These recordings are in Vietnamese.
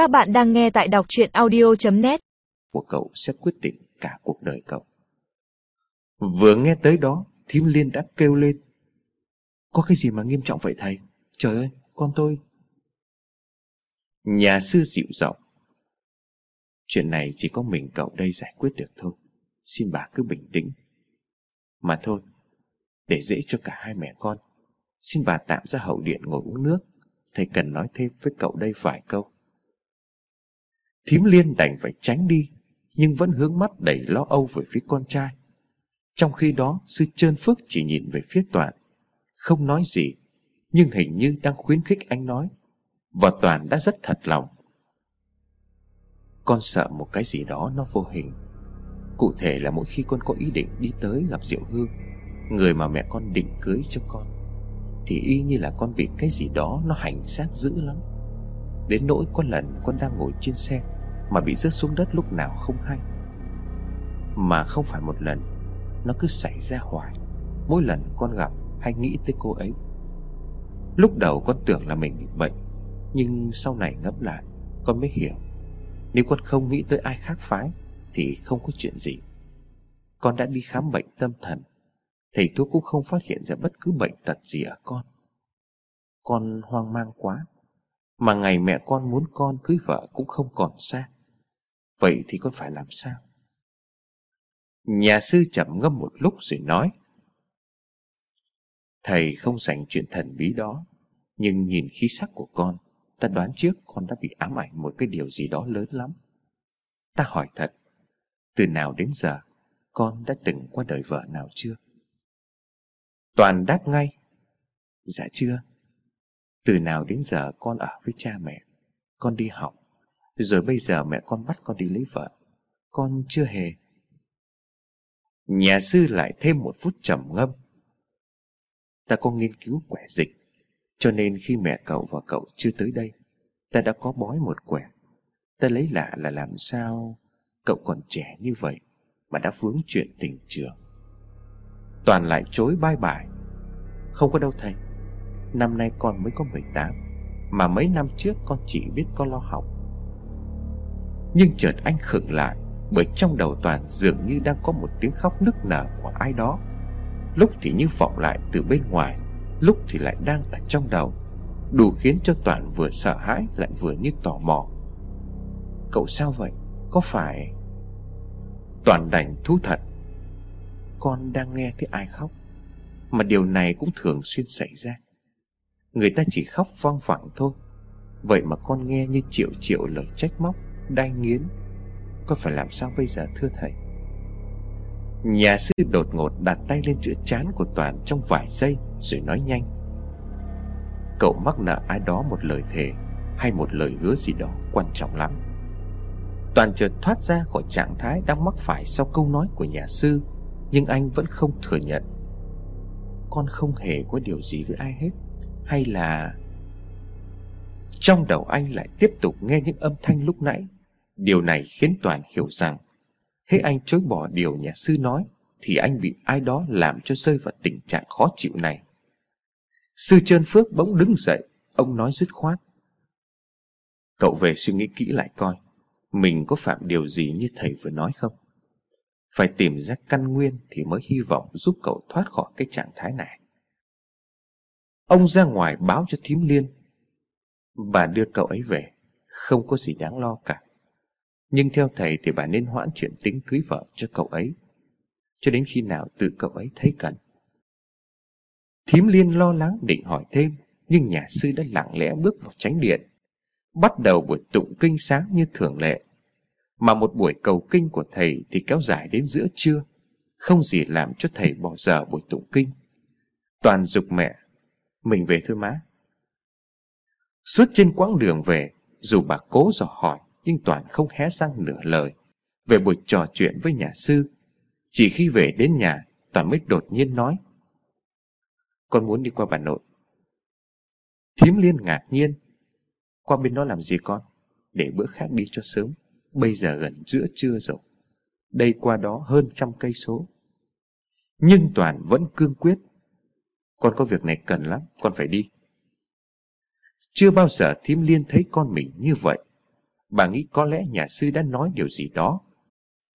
Các bạn đang nghe tại đọc chuyện audio.net Của cậu sẽ quyết định cả cuộc đời cậu. Vừa nghe tới đó, Thím Liên đã kêu lên. Có cái gì mà nghiêm trọng vậy thầy? Trời ơi, con tôi. Nhà sư dịu giọng. Chuyện này chỉ có mình cậu đây giải quyết được thôi. Xin bà cứ bình tĩnh. Mà thôi, Để dễ cho cả hai mẹ con, Xin bà tạm ra hậu điện ngồi uống nước. Thầy cần nói thêm với cậu đây vài câu. Thím Liên đành phải tránh đi, Nhưng vẫn hướng mắt đầy lo âu về phía con trai. Trong khi đó, Sư Trơn Phước chỉ nhìn về phía Toàn, Không nói gì, Nhưng hình như đang khuyến khích anh nói, Và Toàn đã rất thật lòng. Con sợ một cái gì đó nó vô hình. Cụ thể là mỗi khi con có ý định đi tới gặp Diệu Hương, Người mà mẹ con định cưới cho con, Thì y như là con bị cái gì đó nó hành xác dữ lắm. Đến nỗi có lần con đang ngồi trên xe mà bị rớt xuống đất lúc nào không hay. Mà không phải một lần, Nó cứ xảy ra hoài. Mỗi lần con gặp hay nghĩ tới cô ấy. Lúc đầu con tưởng là mình bị bệnh, Nhưng sau này ngẫm lại, Con mới hiểu. Nếu con không nghĩ tới ai khác phái, Thì không có chuyện gì. Con đã đi khám bệnh tâm thần, Thầy thuốc cũng không phát hiện ra bất cứ bệnh tật gì ở con. Con hoang mang quá, Mà ngày mẹ con muốn con cưới vợ cũng không còn xa. Vậy thì con phải làm sao? Nhà sư chậm ngâm một lúc rồi nói Thầy không dành chuyện thần bí đó, Nhưng nhìn khí sắc của con, Ta đoán trước con đã bị ám ảnh một cái điều gì đó lớn lắm Ta hỏi thật, Từ nào đến giờ, Con đã từng qua đời vợ nào chưa? Toàn đáp ngay Dạ chưa Từ nào đến giờ con ở với cha mẹ, Con đi học rồi bây giờ mẹ con bắt con đi lấy vợ. Con chưa hề. Nhà sư lại thêm một phút trầm ngâm. Ta có nghiên cứu quẻ dịch, Cho nên khi mẹ cậu và cậu chưa tới đây, Ta đã có bói một quẻ. Ta lấy lạ là làm sao Cậu còn trẻ như vậy Mà đã vướng chuyện tình trường. Toàn lại chối bai bài. Không có đâu thầy. Năm nay con mới có 18 Mà mấy năm trước con chỉ biết con lo học. Nhưng chợt anh khựng lại, Bởi trong đầu Toàn dường như đang có một tiếng khóc nức nở của ai đó. Lúc thì như vọng lại từ bên ngoài, Lúc thì lại đang ở trong đầu, Đủ khiến cho Toàn vừa sợ hãi Lại vừa như tò mò. Cậu sao vậy? Có phải Toàn đành thú thật. Con đang nghe thấy ai khóc, Mà điều này cũng thường xuyên xảy ra. Người ta chỉ khóc vang vẳng thôi. Vậy mà con nghe như triệu triệu lời trách móc. Đai nghiến. Con phải làm sao bây giờ, thưa thầy? Nhà sư đột ngột đặt tay lên chữ chán của Toàn trong vài giây, Rồi nói nhanh. Cậu mắc nợ ai đó một lời thề Hay một lời hứa gì đó quan trọng lắm. Toàn chợt thoát ra khỏi trạng thái đang mắc phải sau câu nói của nhà sư, Nhưng anh vẫn không thừa nhận. Con không hề có điều gì với ai hết, Hay là Trong đầu anh lại tiếp tục nghe những âm thanh lúc nãy? Điều này khiến Toàn hiểu rằng, Hễ anh chối bỏ điều nhà sư nói, Thì anh bị ai đó làm cho rơi vào tình trạng khó chịu này. Sư Trơn Phước bỗng đứng dậy, Ông nói dứt khoát. Cậu về suy nghĩ kỹ lại coi, Mình có phạm điều gì như thầy vừa nói không? Phải tìm ra căn nguyên Thì mới hy vọng giúp cậu thoát khỏi cái trạng thái này. Ông ra ngoài báo cho thím liên. Bà đưa cậu ấy về, Không có gì đáng lo cả. Nhưng theo thầy thì bà nên hoãn chuyện tính cưới vợ cho cậu ấy. Cho đến khi nào tự cậu ấy thấy cần. Thím liên lo lắng định hỏi thêm, Nhưng nhà sư đã lặng lẽ bước vào tránh điện. Bắt đầu buổi tụng kinh sáng như thường lệ. Mà một buổi cầu kinh của thầy Thì kéo dài đến giữa trưa, Không gì làm cho thầy bỏ giờ buổi tụng kinh. Toàn dục mẹ, Mình về thôi má. Suốt trên quãng đường về, Dù bà cố dò hỏi nhưng Toàn không hé răng nửa lời. Về buổi trò chuyện với nhà sư, Chỉ khi về đến nhà Toàn mới đột nhiên nói, Con muốn đi qua bà nội. Thím liên ngạc nhiên, Qua bên đó làm gì con? Để bữa khác đi cho sớm, Bây giờ gần giữa trưa rồi. Đây qua đó hơn trăm cây số. Nhưng Toàn vẫn cương quyết, Con có việc này cần lắm, Con phải đi. Chưa bao giờ thím liên thấy con mình như vậy. Bà nghĩ có lẽ nhà sư đã nói điều gì đó.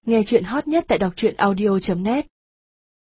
Nghe chuyện hot nhất tại đọc truyện audio.net